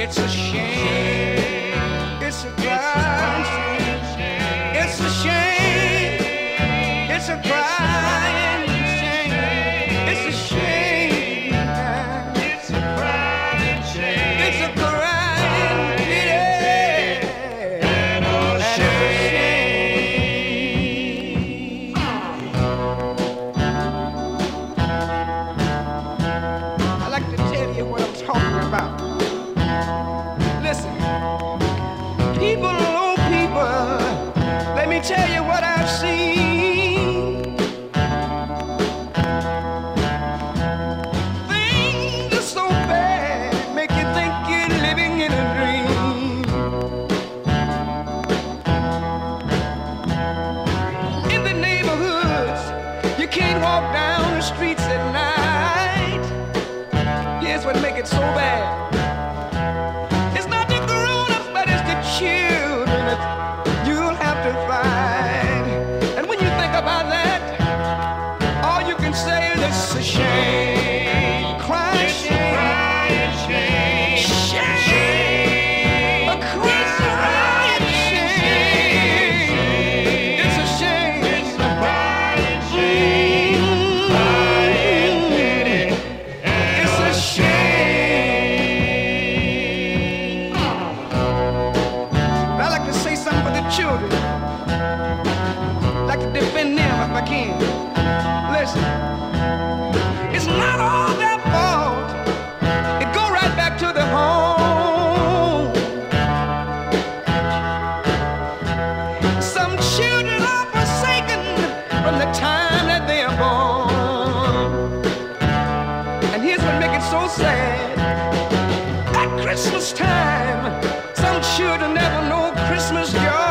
It's a shame. Me tell you what I've seen. Things are so bad, make you think you're living in a dream. In the neighborhoods, you can't walk down the streets like to defend them if I can. Listen, it's not all their fault. It go right back to the home. Some children are forsaken from the time that they are born. And here's what makes it so sad. At Christmas time, some children never know Christmas joy.